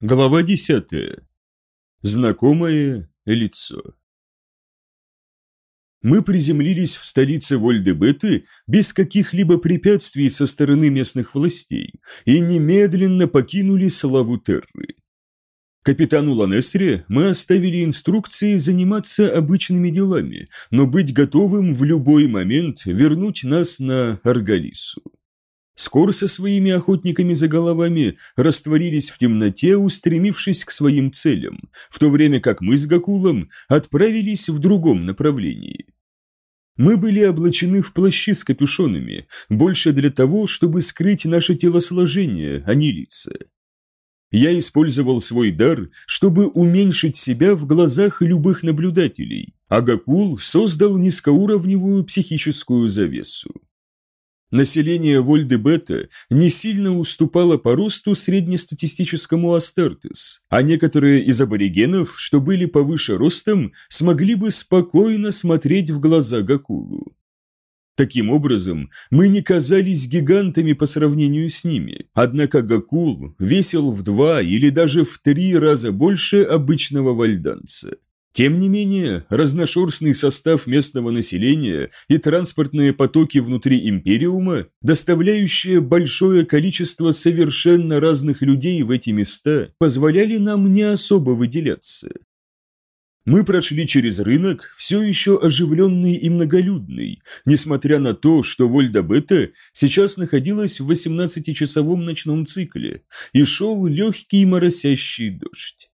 Глава 10. Знакомое лицо. Мы приземлились в столице Вольдебеты без каких-либо препятствий со стороны местных властей и немедленно покинули славу Терры. Капитану Ланесре мы оставили инструкции заниматься обычными делами, но быть готовым в любой момент вернуть нас на Аргалису. Скоро со своими охотниками за головами растворились в темноте, устремившись к своим целям, в то время как мы с Гакулом отправились в другом направлении. Мы были облачены в плащи с капюшонами, больше для того, чтобы скрыть наше телосложение, а не лица. Я использовал свой дар, чтобы уменьшить себя в глазах любых наблюдателей, а Гакул создал низкоуровневую психическую завесу. Население Вольдебета не сильно уступало по росту среднестатистическому Астартес, а некоторые из аборигенов, что были повыше ростом, смогли бы спокойно смотреть в глаза Гакулу. Таким образом, мы не казались гигантами по сравнению с ними, однако Гакул весил в два или даже в три раза больше обычного вальданца. Тем не менее, разношерстный состав местного населения и транспортные потоки внутри Империума, доставляющие большое количество совершенно разных людей в эти места, позволяли нам не особо выделяться. Мы прошли через рынок, все еще оживленный и многолюдный, несмотря на то, что Вольда-Бета сейчас находилась в 18-часовом ночном цикле, и шел легкий моросящий дождь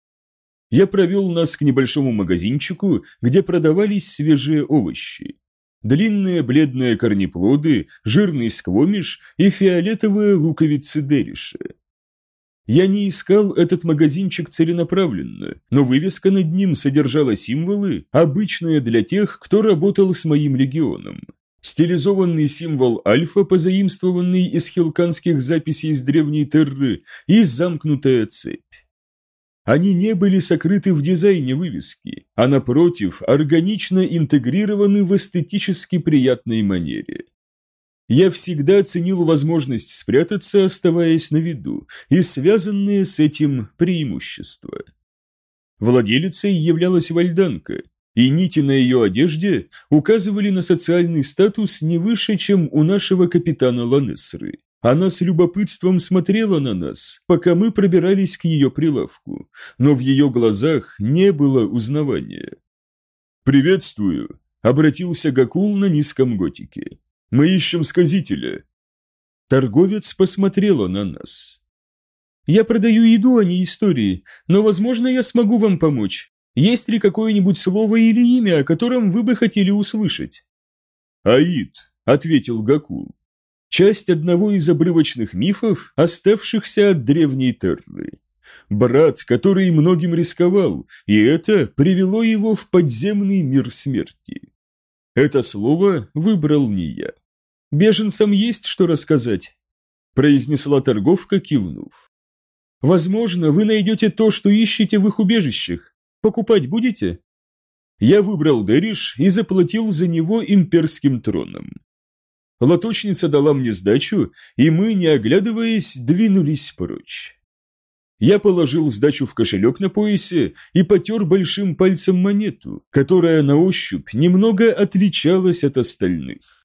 я провел нас к небольшому магазинчику, где продавались свежие овощи. Длинные бледные корнеплоды, жирный сквомиш и фиолетовые луковицы дериша. Я не искал этот магазинчик целенаправленно, но вывеска над ним содержала символы, обычные для тех, кто работал с моим легионом. Стилизованный символ альфа, позаимствованный из хилканских записей с древней Терры, и замкнутая цепь. Они не были сокрыты в дизайне вывески, а напротив, органично интегрированы в эстетически приятной манере. Я всегда ценил возможность спрятаться, оставаясь на виду, и связанные с этим преимущества. Владелицей являлась вальданка, и нити на ее одежде указывали на социальный статус не выше, чем у нашего капитана Ланесры. Она с любопытством смотрела на нас, пока мы пробирались к ее прилавку, но в ее глазах не было узнавания. «Приветствую», — обратился Гакул на низком готике. «Мы ищем сказителя». Торговец посмотрела на нас. «Я продаю еду, а не истории, но, возможно, я смогу вам помочь. Есть ли какое-нибудь слово или имя, о котором вы бы хотели услышать?» «Аид», — ответил Гакул часть одного из обрывочных мифов, оставшихся от древней Терры. Брат, который многим рисковал, и это привело его в подземный мир смерти. Это слово выбрал не я. «Беженцам есть что рассказать», – произнесла торговка, кивнув. «Возможно, вы найдете то, что ищете в их убежищах. Покупать будете?» Я выбрал Дериш и заплатил за него имперским троном. Лоточница дала мне сдачу, и мы, не оглядываясь, двинулись прочь. Я положил сдачу в кошелек на поясе и потер большим пальцем монету, которая на ощупь немного отличалась от остальных.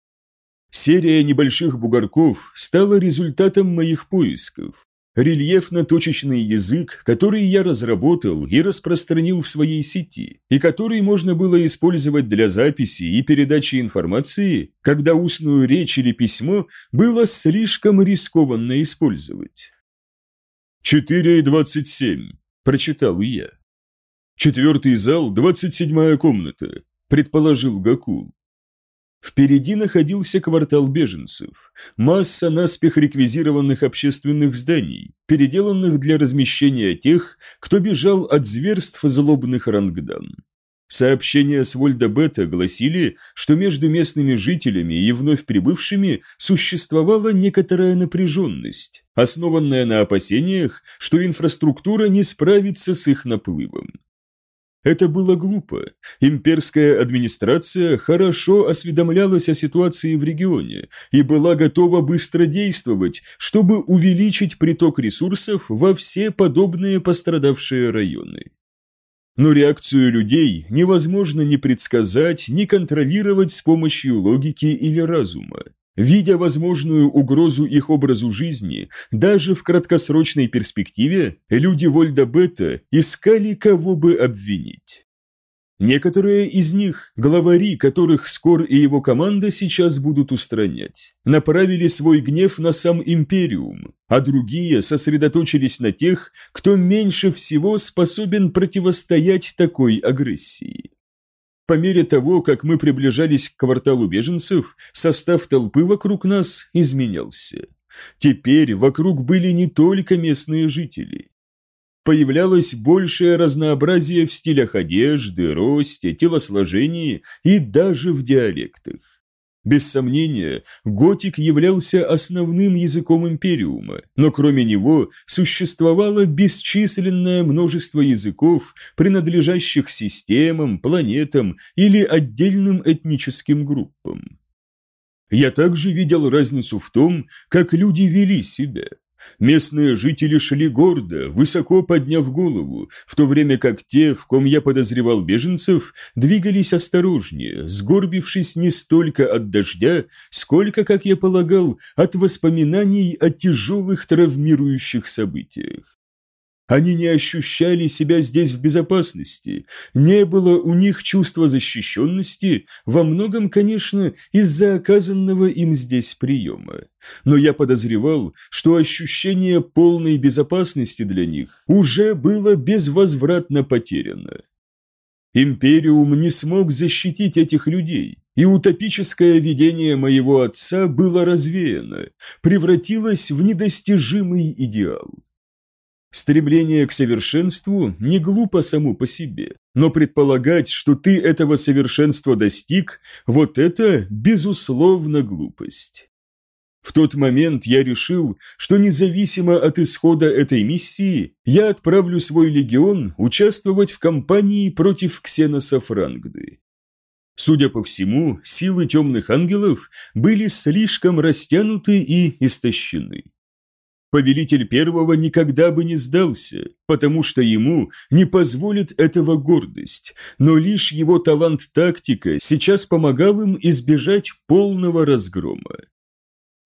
Серия небольших бугорков стала результатом моих поисков рельефно-точечный язык, который я разработал и распространил в своей сети, и который можно было использовать для записи и передачи информации, когда устную речь или письмо было слишком рискованно использовать. «Четыре и двадцать семь», – прочитал я. «Четвертый зал, двадцать седьмая комната», – предположил Гакул. Впереди находился квартал беженцев, масса наспех реквизированных общественных зданий, переделанных для размещения тех, кто бежал от зверств злобных рангдан. Сообщения с Вольда-Бета гласили, что между местными жителями и вновь прибывшими существовала некоторая напряженность, основанная на опасениях, что инфраструктура не справится с их наплывом. Это было глупо. Имперская администрация хорошо осведомлялась о ситуации в регионе и была готова быстро действовать, чтобы увеличить приток ресурсов во все подобные пострадавшие районы. Но реакцию людей невозможно ни предсказать, ни контролировать с помощью логики или разума. Видя возможную угрозу их образу жизни, даже в краткосрочной перспективе люди Вольда-Бета искали кого бы обвинить. Некоторые из них, главари, которых Скор и его команда сейчас будут устранять, направили свой гнев на сам Империум, а другие сосредоточились на тех, кто меньше всего способен противостоять такой агрессии. По мере того, как мы приближались к кварталу беженцев, состав толпы вокруг нас изменялся. Теперь вокруг были не только местные жители. Появлялось большее разнообразие в стилях одежды, росте, телосложении и даже в диалектах. Без сомнения, готик являлся основным языком Империума, но кроме него существовало бесчисленное множество языков, принадлежащих системам, планетам или отдельным этническим группам. Я также видел разницу в том, как люди вели себя. Местные жители шли гордо, высоко подняв голову, в то время как те, в ком я подозревал беженцев, двигались осторожнее, сгорбившись не столько от дождя, сколько, как я полагал, от воспоминаний о тяжелых травмирующих событиях. Они не ощущали себя здесь в безопасности, не было у них чувства защищенности, во многом, конечно, из-за оказанного им здесь приема. Но я подозревал, что ощущение полной безопасности для них уже было безвозвратно потеряно. Империум не смог защитить этих людей, и утопическое видение моего отца было развеяно, превратилось в недостижимый идеал. Стремление к совершенству не глупо само по себе, но предполагать, что ты этого совершенства достиг, вот это, безусловно, глупость. В тот момент я решил, что независимо от исхода этой миссии, я отправлю свой легион участвовать в кампании против Ксеноса Франгды. Судя по всему, силы темных ангелов были слишком растянуты и истощены повелитель первого никогда бы не сдался, потому что ему не позволит этого гордость, но лишь его талант тактика сейчас помогал им избежать полного разгрома.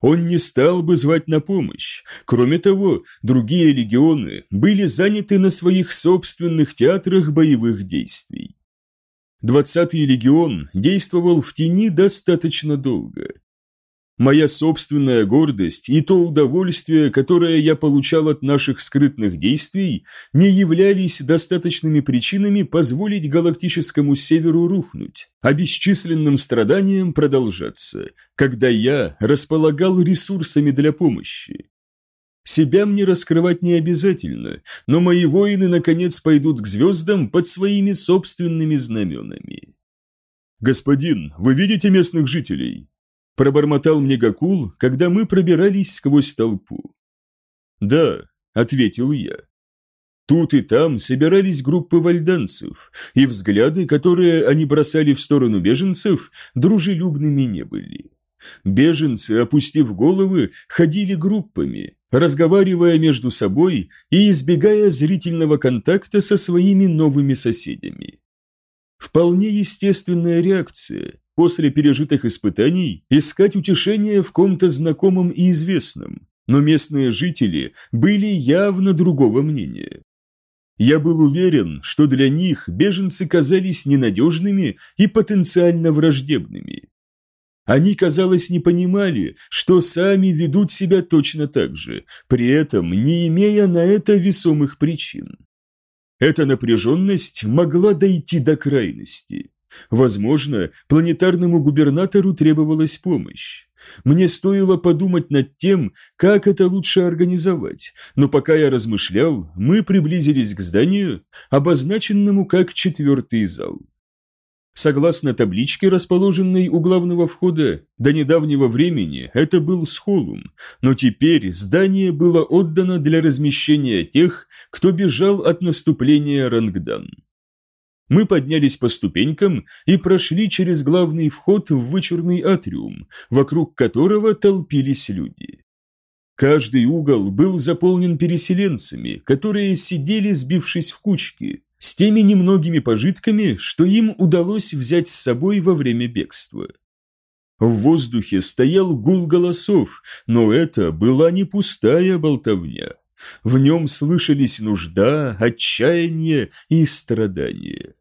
Он не стал бы звать на помощь. Кроме того, другие легионы были заняты на своих собственных театрах боевых действий. Двадцатый легион действовал в тени достаточно долго. Моя собственная гордость и то удовольствие, которое я получал от наших скрытных действий, не являлись достаточными причинами позволить галактическому северу рухнуть, а бесчисленным страданиям продолжаться, когда я располагал ресурсами для помощи. Себя мне раскрывать не обязательно, но мои воины наконец пойдут к звездам под своими собственными знаменами. «Господин, вы видите местных жителей?» Пробормотал мне Гакул, когда мы пробирались сквозь толпу. «Да», — ответил я. Тут и там собирались группы вальданцев, и взгляды, которые они бросали в сторону беженцев, дружелюбными не были. Беженцы, опустив головы, ходили группами, разговаривая между собой и избегая зрительного контакта со своими новыми соседями. Вполне естественная реакция, после пережитых испытаний искать утешение в ком-то знакомом и известном, но местные жители были явно другого мнения. Я был уверен, что для них беженцы казались ненадежными и потенциально враждебными. Они, казалось, не понимали, что сами ведут себя точно так же, при этом не имея на это весомых причин. Эта напряженность могла дойти до крайности. Возможно, планетарному губернатору требовалась помощь. Мне стоило подумать над тем, как это лучше организовать, но пока я размышлял, мы приблизились к зданию, обозначенному как четвертый зал. Согласно табличке, расположенной у главного входа, до недавнего времени это был схолум, но теперь здание было отдано для размещения тех, кто бежал от наступления Рангдан. Мы поднялись по ступенькам и прошли через главный вход в вычурный атриум, вокруг которого толпились люди. Каждый угол был заполнен переселенцами, которые сидели, сбившись в кучки, с теми немногими пожитками, что им удалось взять с собой во время бегства. В воздухе стоял гул голосов, но это была не пустая болтовня. В нем слышались нужда, отчаяние и страдания.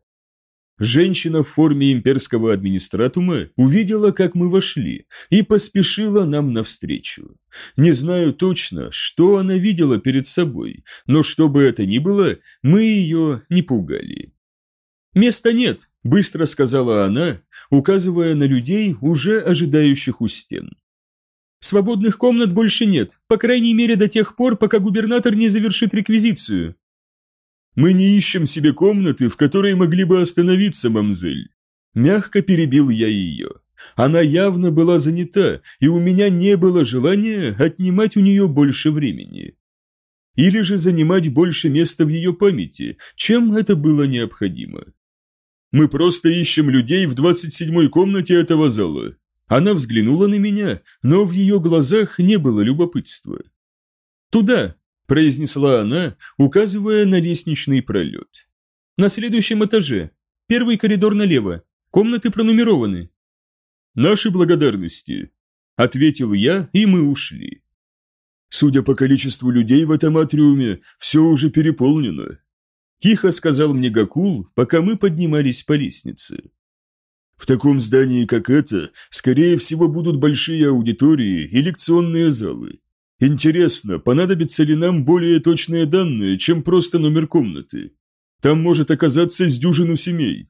Женщина в форме имперского администратума увидела, как мы вошли, и поспешила нам навстречу. Не знаю точно, что она видела перед собой, но что бы это ни было, мы ее не пугали. «Места нет», – быстро сказала она, указывая на людей, уже ожидающих у стен. «Свободных комнат больше нет, по крайней мере до тех пор, пока губернатор не завершит реквизицию». «Мы не ищем себе комнаты, в которой могли бы остановиться, мамзель». Мягко перебил я ее. Она явно была занята, и у меня не было желания отнимать у нее больше времени. Или же занимать больше места в ее памяти, чем это было необходимо. Мы просто ищем людей в 27-й комнате этого зала. Она взглянула на меня, но в ее глазах не было любопытства. «Туда», – произнесла она, указывая на лестничный пролет. «На следующем этаже. Первый коридор налево. Комнаты пронумерованы». «Наши благодарности», – ответил я, и мы ушли. Судя по количеству людей в этом атриуме, все уже переполнено. Тихо сказал мне Гакул, пока мы поднимались по лестнице. В таком здании, как это, скорее всего будут большие аудитории и лекционные залы. Интересно, понадобятся ли нам более точные данные, чем просто номер комнаты? Там может оказаться с дюжину семей.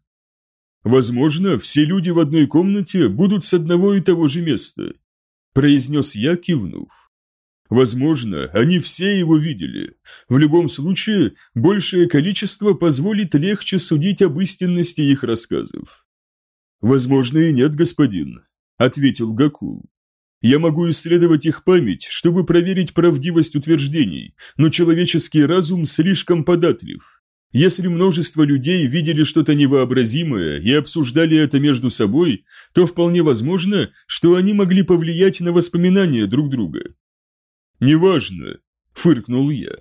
Возможно, все люди в одной комнате будут с одного и того же места, произнес я, кивнув. Возможно, они все его видели. В любом случае, большее количество позволит легче судить об истинности их рассказов. «Возможно и нет, господин», — ответил Гакул. «Я могу исследовать их память, чтобы проверить правдивость утверждений, но человеческий разум слишком податлив. Если множество людей видели что-то невообразимое и обсуждали это между собой, то вполне возможно, что они могли повлиять на воспоминания друг друга. «Неважно», – фыркнул я.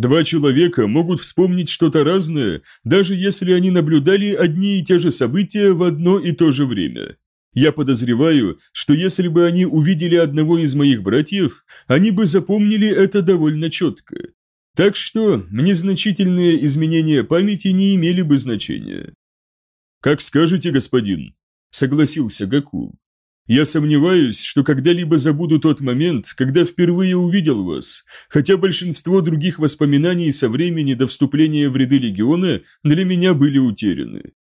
«Два человека могут вспомнить что-то разное, даже если они наблюдали одни и те же события в одно и то же время. Я подозреваю, что если бы они увидели одного из моих братьев, они бы запомнили это довольно четко. Так что незначительные изменения памяти не имели бы значения». «Как скажете, господин», – согласился Гакул. Я сомневаюсь, что когда-либо забуду тот момент, когда впервые увидел вас, хотя большинство других воспоминаний со времени до вступления в ряды легиона для меня были утеряны.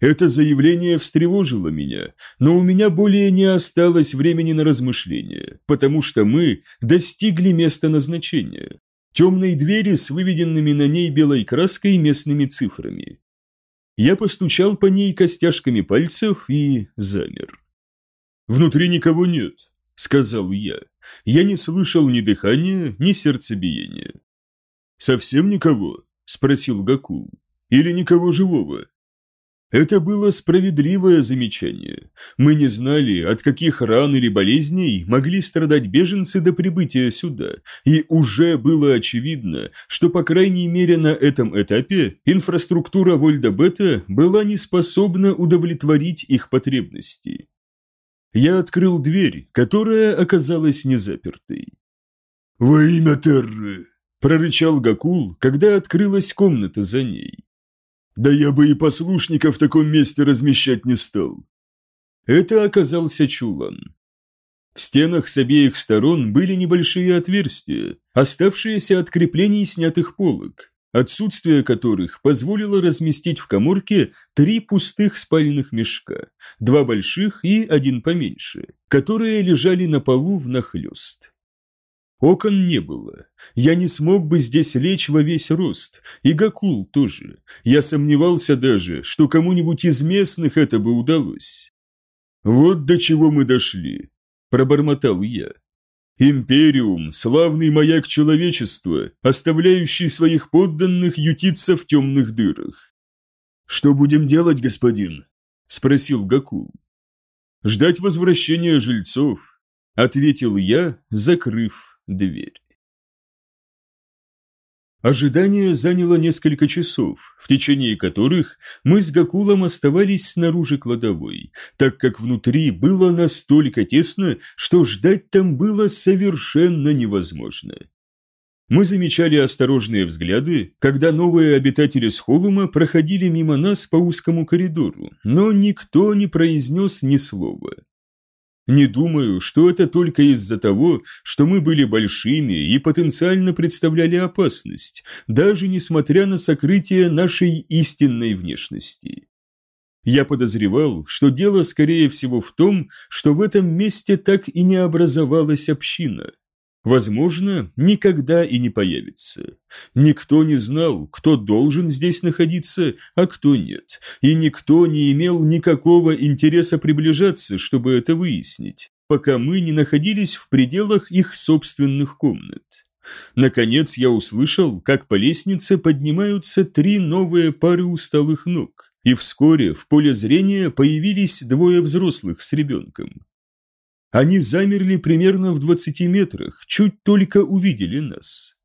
Это заявление встревожило меня, но у меня более не осталось времени на размышления, потому что мы достигли места назначения. Темной двери с выведенными на ней белой краской местными цифрами. Я постучал по ней костяшками пальцев и замер. «Внутри никого нет», — сказал я. Я не слышал ни дыхания, ни сердцебиения. «Совсем никого?» – спросил Гакул. «Или никого живого?» Это было справедливое замечание. Мы не знали, от каких ран или болезней могли страдать беженцы до прибытия сюда, и уже было очевидно, что, по крайней мере, на этом этапе инфраструктура Вольда-Бета была не способна удовлетворить их потребности я открыл дверь, которая оказалась незапертой. «Во имя Терры!» – прорычал Гакул, когда открылась комната за ней. «Да я бы и послушника в таком месте размещать не стал». Это оказался чулан. В стенах с обеих сторон были небольшие отверстия, оставшиеся от креплений снятых полок отсутствие которых позволило разместить в коморке три пустых спальных мешка, два больших и один поменьше, которые лежали на полу внахлёст. Окон не было. Я не смог бы здесь лечь во весь рост, и Гакул тоже. Я сомневался даже, что кому-нибудь из местных это бы удалось. «Вот до чего мы дошли», – пробормотал я. Империум – славный маяк человечества, оставляющий своих подданных ютиться в темных дырах. «Что будем делать, господин?» – спросил Гакул. «Ждать возвращения жильцов», – ответил я, закрыв дверь. Ожидание заняло несколько часов, в течение которых мы с Гакулом оставались снаружи кладовой, так как внутри было настолько тесно, что ждать там было совершенно невозможно. Мы замечали осторожные взгляды, когда новые обитатели Схолума проходили мимо нас по узкому коридору, но никто не произнес ни слова. Не думаю, что это только из-за того, что мы были большими и потенциально представляли опасность, даже несмотря на сокрытие нашей истинной внешности. Я подозревал, что дело скорее всего в том, что в этом месте так и не образовалась община – возможно, никогда и не появится. Никто не знал, кто должен здесь находиться, а кто нет, и никто не имел никакого интереса приближаться, чтобы это выяснить, пока мы не находились в пределах их собственных комнат. Наконец я услышал, как по лестнице поднимаются три новые пары усталых ног, и вскоре в поле зрения появились двое взрослых с ребенком. Они замерли примерно в 20 метрах, чуть только увидели нас.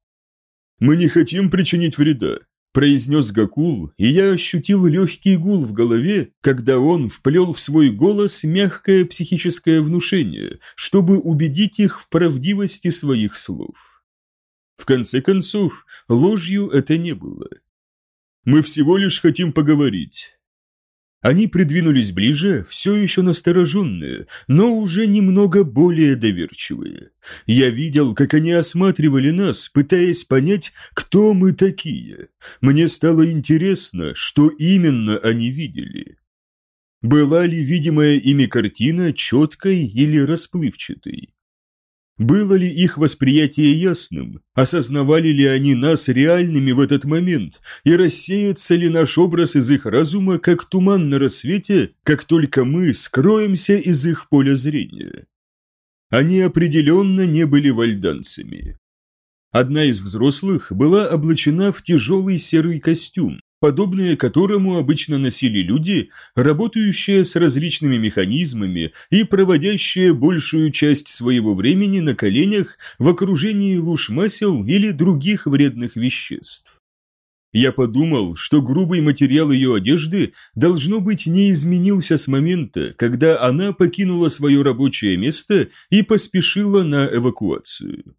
«Мы не хотим причинить вреда», – произнес Гакул, и я ощутил легкий гул в голове, когда он вплел в свой голос мягкое психическое внушение, чтобы убедить их в правдивости своих слов. В конце концов, ложью это не было. «Мы всего лишь хотим поговорить. Они придвинулись ближе, все еще настороженные, но уже немного более доверчивые. Я видел, как они осматривали нас, пытаясь понять, кто мы такие. Мне стало интересно, что именно они видели. Была ли видимая ими картина четкой или расплывчатой? Было ли их восприятие ясным? Осознавали ли они нас реальными в этот момент? И рассеется ли наш образ из их разума, как туман на рассвете, как только мы скроемся из их поля зрения? Они определенно не были вальданцами. Одна из взрослых была облачена в тяжелый серый костюм, подобные которому обычно носили люди, работающие с различными механизмами и проводящие большую часть своего времени на коленях в окружении луж масел или других вредных веществ. Я подумал, что грубый материал ее одежды, должно быть, не изменился с момента, когда она покинула свое рабочее место и поспешила на эвакуацию.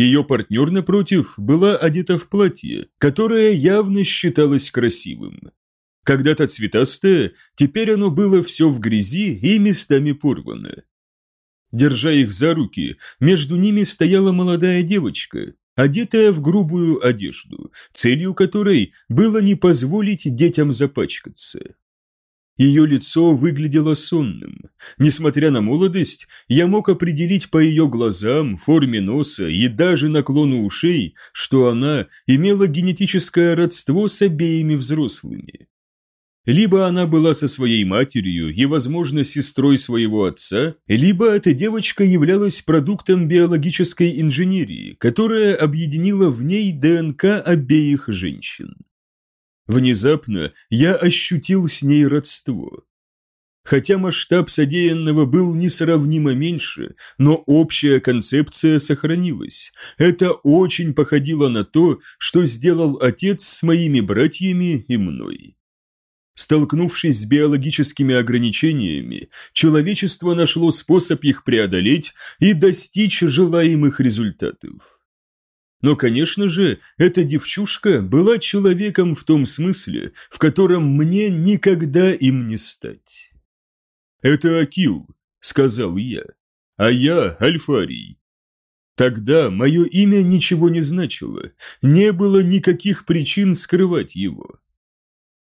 Ее партнер, напротив, была одета в платье, которое явно считалось красивым. Когда-то цветастое, теперь оно было все в грязи и местами порвано. Держа их за руки, между ними стояла молодая девочка, одетая в грубую одежду, целью которой было не позволить детям запачкаться. Ее лицо выглядело сонным. Несмотря на молодость, я мог определить по ее глазам, форме носа и даже наклону ушей, что она имела генетическое родство с обеими взрослыми. Либо она была со своей матерью и, возможно, сестрой своего отца, либо эта девочка являлась продуктом биологической инженерии, которая объединила в ней ДНК обеих женщин. Внезапно я ощутил с ней родство. Хотя масштаб содеянного был несравнимо меньше, но общая концепция сохранилась. Это очень походило на то, что сделал отец с моими братьями и мной. Столкнувшись с биологическими ограничениями, человечество нашло способ их преодолеть и достичь желаемых результатов. Но, конечно же, эта девчушка была человеком в том смысле, в котором мне никогда им не стать. «Это Акил», — сказал я, — «а я Альфарий». Тогда мое имя ничего не значило, не было никаких причин скрывать его.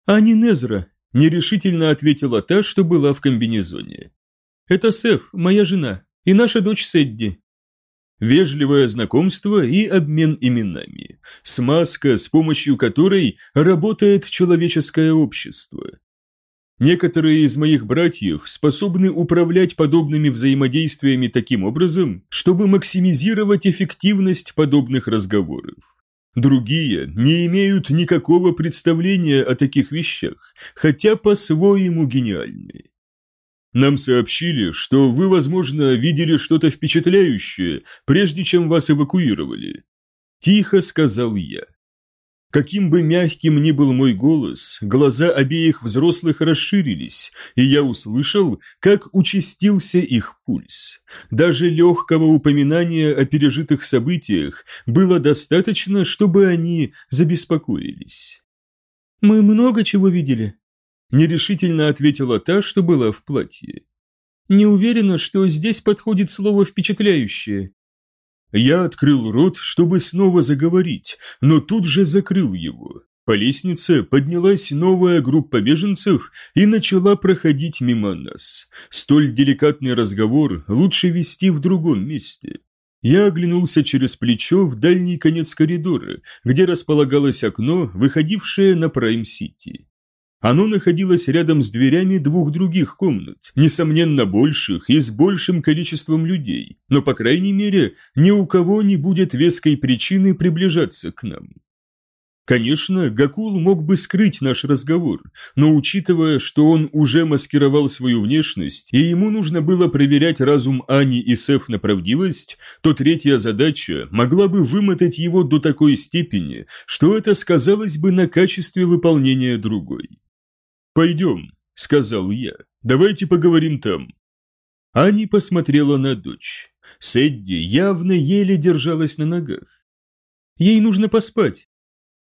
«Ани Незра», — нерешительно ответила та, что была в комбинезоне. «Это Сеф, моя жена, и наша дочь Сэдди вежливое знакомство и обмен именами, смазка, с помощью которой работает человеческое общество. Некоторые из моих братьев способны управлять подобными взаимодействиями таким образом, чтобы максимизировать эффективность подобных разговоров. Другие не имеют никакого представления о таких вещах, хотя по-своему гениальны. Нам сообщили, что вы, возможно, видели что-то впечатляющее, прежде чем вас эвакуировали. Тихо сказал я. Каким бы мягким ни был мой голос, глаза обеих взрослых расширились, и я услышал, как участился их пульс. Даже легкого упоминания о пережитых событиях было достаточно, чтобы они забеспокоились. «Мы много чего видели», – нерешительно ответила та, что была в платье. «Не уверена, что здесь подходит слово «впечатляющее». Я открыл рот, чтобы снова заговорить, но тут же закрыл его. По лестнице поднялась новая группа беженцев и начала проходить мимо нас. Столь деликатный разговор лучше вести в другом месте. Я оглянулся через плечо в дальний конец коридора, где располагалось окно, выходившее на Прайм-Сити. Оно находилось рядом с дверями двух других комнат, несомненно больших и с большим количеством людей, но, по крайней мере, ни у кого не будет веской причины приближаться к нам. Конечно, Гакул мог бы скрыть наш разговор, но учитывая, что он уже маскировал свою внешность, и ему нужно было проверять разум Ани и Сеф на правдивость, то третья задача могла бы вымотать его до такой степени, что это сказалось бы на качестве выполнения другой. «Пойдем», — сказал я, — «давайте поговорим там». Ани посмотрела на дочь. Сэдди явно еле держалась на ногах. «Ей нужно поспать».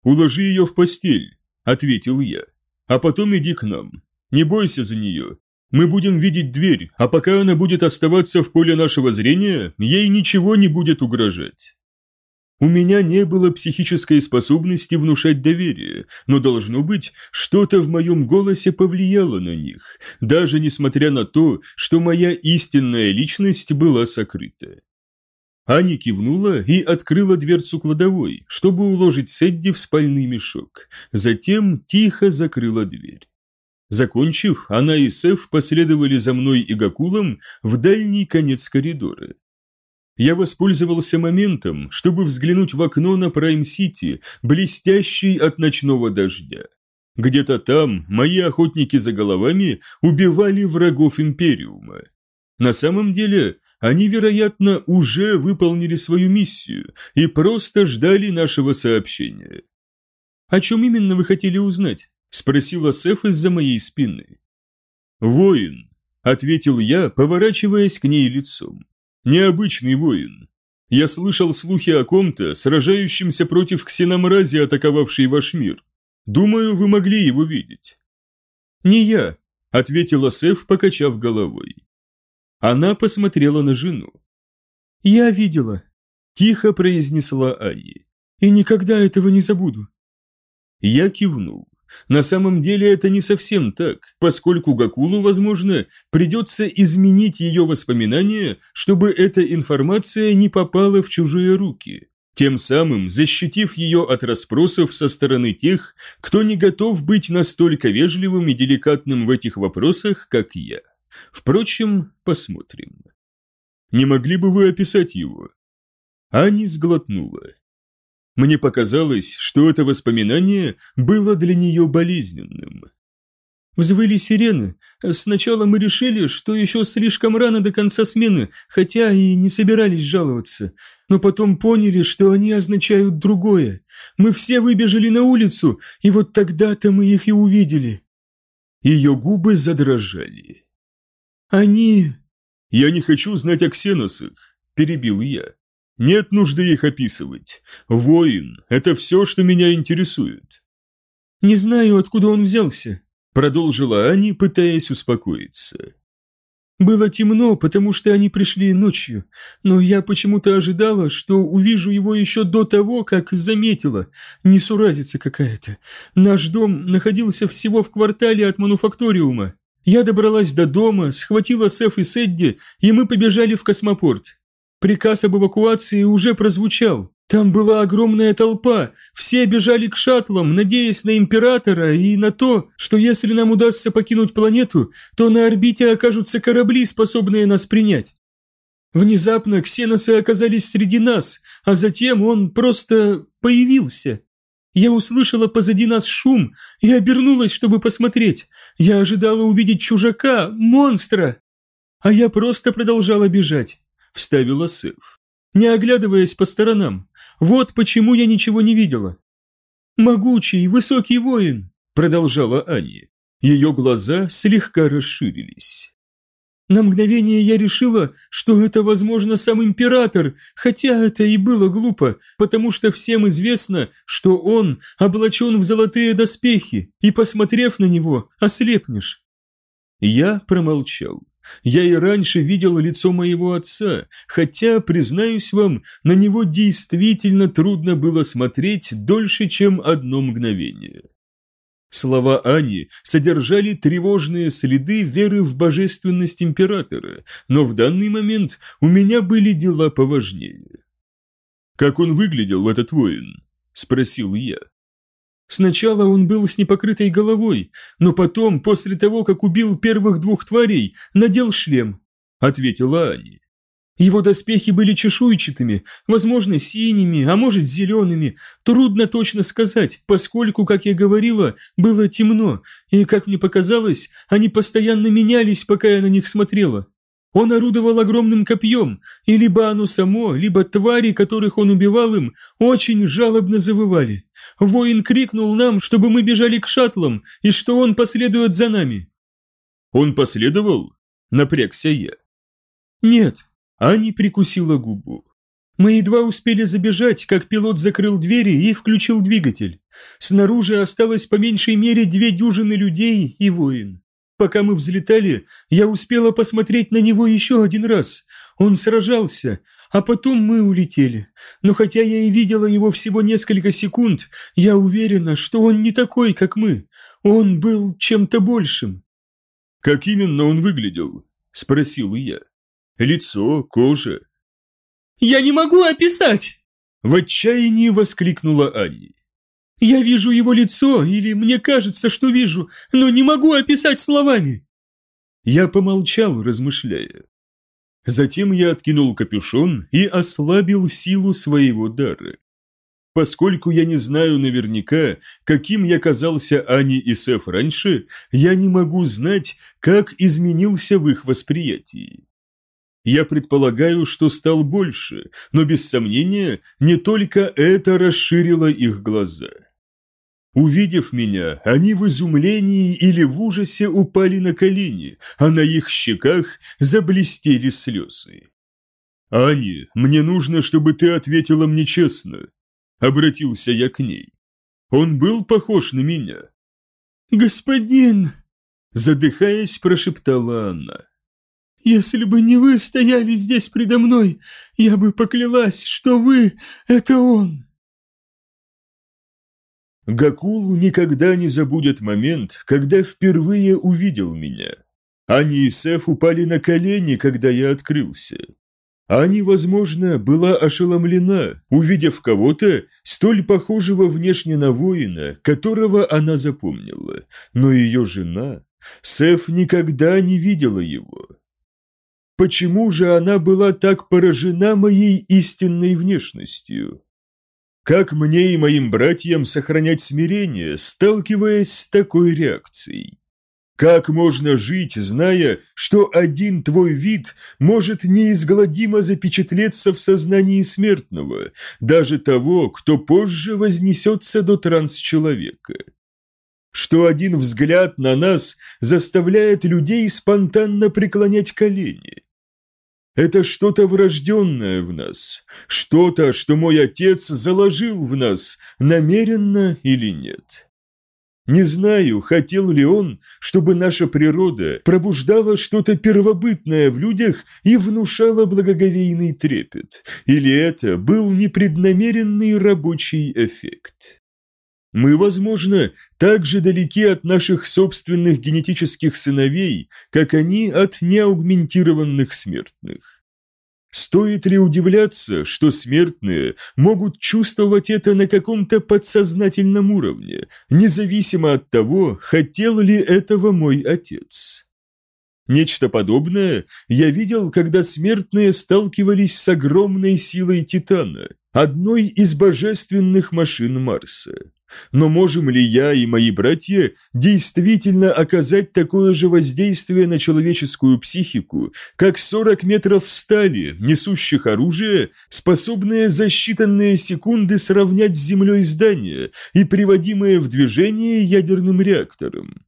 «Уложи ее в постель», — ответил я. «А потом иди к нам. Не бойся за нее. Мы будем видеть дверь, а пока она будет оставаться в поле нашего зрения, ей ничего не будет угрожать». У меня не было психической способности внушать доверие, но должно быть, что-то в моем голосе повлияло на них, даже несмотря на то, что моя истинная личность была сокрыта. Аня кивнула и открыла дверцу кладовой, чтобы уложить Сэдди в спальный мешок, затем тихо закрыла дверь. Закончив, она и Сеф последовали за мной и Гакулом в дальний конец коридора. Я воспользовался моментом, чтобы взглянуть в окно на Прайм-Сити, блестящий от ночного дождя. Где-то там мои охотники за головами убивали врагов Империума. На самом деле, они, вероятно, уже выполнили свою миссию и просто ждали нашего сообщения. «О чем именно вы хотели узнать?» – спросила Сеф из-за моей спины. «Воин», – ответил я, поворачиваясь к ней лицом необычный воин. Я слышал слухи о ком-то, сражающемся против ксеномрази, атаковавшей ваш мир. Думаю, вы могли его видеть». «Не я», — ответила Сеф, покачав головой. Она посмотрела на жену. «Я видела», — тихо произнесла Ани. «И никогда этого не забуду». Я кивнул. На самом деле это не совсем так, поскольку Гакулу, возможно, придется изменить ее воспоминания, чтобы эта информация не попала в чужие руки, тем самым защитив ее от расспросов со стороны тех, кто не готов быть настолько вежливым и деликатным в этих вопросах, как я. Впрочем, посмотрим. Не могли бы вы описать его? Ани сглотнула. Мне показалось, что это воспоминание было для нее болезненным. Взвыли сирены. Сначала мы решили, что еще слишком рано до конца смены, хотя и не собирались жаловаться. Но потом поняли, что они означают другое. Мы все выбежали на улицу, и вот тогда-то мы их и увидели. Ее губы задрожали. Они... «Я не хочу знать о ксеносах», – перебил я. Нет нужды их описывать. Воин – это все, что меня интересует. «Не знаю, откуда он взялся», – продолжила Ани, пытаясь успокоиться. «Было темно, потому что они пришли ночью, но я почему-то ожидала, что увижу его еще до того, как заметила. Несуразица какая-то. Наш дом находился всего в квартале от мануфакториума. Я добралась до дома, схватила Сеф и Сэдди, и мы побежали в космопорт. Приказ об эвакуации уже прозвучал. Там была огромная толпа, все бежали к шаттлам, надеясь на Императора и на то, что если нам удастся покинуть планету, то на орбите окажутся корабли, способные нас принять. Внезапно ксеносы оказались среди нас, а затем он просто появился. Я услышала позади нас шум и обернулась, чтобы посмотреть. Я ожидала увидеть чужака, монстра. А я просто продолжала бежать, вставила Сэф, не оглядываясь по сторонам. Вот почему я ничего не видела. Могучий, высокий воин, продолжала Ани. Ее глаза слегка расширились. На мгновение я решила, что это, возможно, сам император, хотя это и было глупо, потому что всем известно, что он облачен в золотые доспехи, и, посмотрев на него, ослепнешь. Я промолчал. Я и раньше видел лицо моего отца, хотя, признаюсь вам, на него действительно трудно было смотреть дольше, чем одно мгновение. Слова Ани содержали тревожные следы веры в божественность императора, но в данный момент у меня были дела поважнее. «Как он выглядел, этот воин?» – спросил я. Сначала он был с непокрытой головой, но потом, после того, как убил первых двух тварей, надел шлем, – ответила Ани. Его доспехи были чешуйчатыми, возможно, синими, а может, зелеными. Трудно точно сказать, поскольку, как я говорила, было темно, и, как мне показалось, они постоянно менялись, пока я на них смотрела. Он орудовал огромным копьем, и либо оно само, либо твари, которых он убивал им, очень жалобно завывали. Воин крикнул нам, чтобы мы бежали к шаттлам, и что он последует за нами. «Он последовал?» – напрягся я. «Нет, Ани прикусила губу. Мы едва успели забежать, как пилот закрыл двери и включил двигатель. Снаружи осталось по меньшей мере две дюжины людей и воин. Пока мы взлетали, я успела посмотреть на него еще один раз. Он сражался, а потом мы улетели. Но хотя я и видела его всего несколько секунд, я уверена, что он не такой, как мы. Он был чем-то большим. «Как именно он выглядел?» – спросил я. Лицо, кожа. «Я не могу описать!» В отчаянии воскликнула Анни. «Я вижу его лицо, или мне кажется, что вижу, но не могу описать словами!» Я помолчал, размышляя. Затем я откинул капюшон и ослабил силу своего дара. Поскольку я не знаю наверняка, каким я казался Ани и Сеф раньше, я не могу знать, как изменился в их восприятии. Я предполагаю, что стал больше, но без сомнения не только это расширило их глаза. Увидев меня, они в изумлении или в ужасе упали на колени, а на их щеках заблестели слезы. «Ани, мне нужно, чтобы ты ответила мне честно», — обратился я к ней. «Он был похож на меня?» «Господин!» — задыхаясь, прошептала она. Если бы не вы стояли здесь предо мной, я бы поклялась, что вы — это он!» Гакул никогда не забудет момент, когда впервые увидел меня. Ани и Сеф упали на колени, когда я открылся. Ани, возможно, была ошеломлена, увидев кого-то, столь похожего внешне на воина, которого она запомнила, но ее жена, Сеф, никогда не видела его. Почему же она была так поражена моей истинной внешностью? Как мне и моим братьям сохранять смирение, сталкиваясь с такой реакцией? Как можно жить, зная, что один твой вид может неизгладимо запечатлеться в сознании смертного, даже того, кто позже вознесется до трансчеловека? Что один взгляд на нас заставляет людей спонтанно преклонять колени? Это что-то врожденное в нас, что-то, что мой отец заложил в нас, намеренно или нет. Не знаю, хотел ли он, чтобы наша природа пробуждала что-то первобытное в людях и внушала благоговейный трепет, или это был непреднамеренный рабочий эффект. Мы, возможно, так же далеки от наших собственных генетических сыновей, как они от неаугментированных смертных. Стоит ли удивляться, что смертные могут чувствовать это на каком-то подсознательном уровне, независимо от того, хотел ли этого мой отец? Нечто подобное я видел, когда смертные сталкивались с огромной силой Титана, одной из божественных машин Марса. Но можем ли я и мои братья действительно оказать такое же воздействие на человеческую психику, как 40 метров стали, несущих оружие, способные за считанные секунды сравнять с землей здания и приводимые в движение ядерным реактором?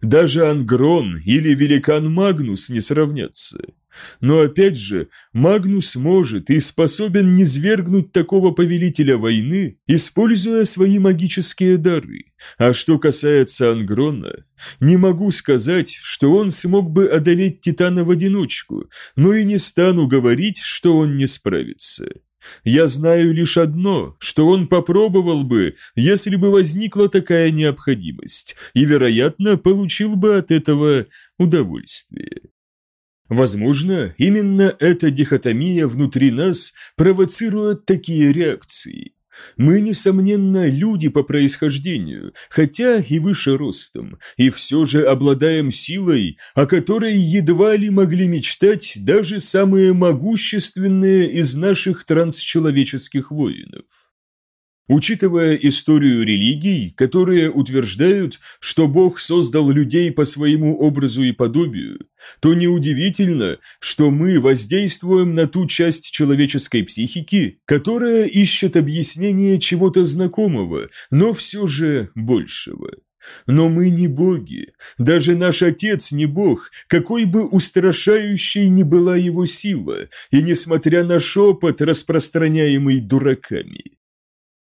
Даже Ангрон или великан Магнус не сравнятся. Но опять же, Магнус может и способен низвергнуть такого повелителя войны, используя свои магические дары. А что касается Ангрона, не могу сказать, что он смог бы одолеть Титана в одиночку, но и не стану говорить, что он не справится. Я знаю лишь одно, что он попробовал бы, если бы возникла такая необходимость, и, вероятно, получил бы от этого удовольствие. Возможно, именно эта дихотомия внутри нас провоцирует такие реакции. Мы, несомненно, люди по происхождению, хотя и выше ростом, и все же обладаем силой, о которой едва ли могли мечтать даже самые могущественные из наших трансчеловеческих воинов. Учитывая историю религий, которые утверждают, что Бог создал людей по своему образу и подобию, то неудивительно, что мы воздействуем на ту часть человеческой психики, которая ищет объяснение чего-то знакомого, но все же большего. Но мы не боги, даже наш Отец не Бог, какой бы устрашающей ни была его сила, и несмотря на шепот, распространяемый дураками.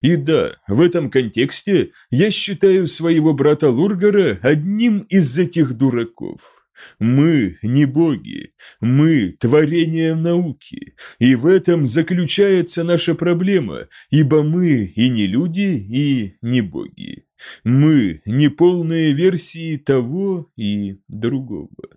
И да, в этом контексте я считаю своего брата Лургара одним из этих дураков. Мы не боги, мы творение науки, и в этом заключается наша проблема, ибо мы и не люди, и не боги. Мы не полные версии того и другого.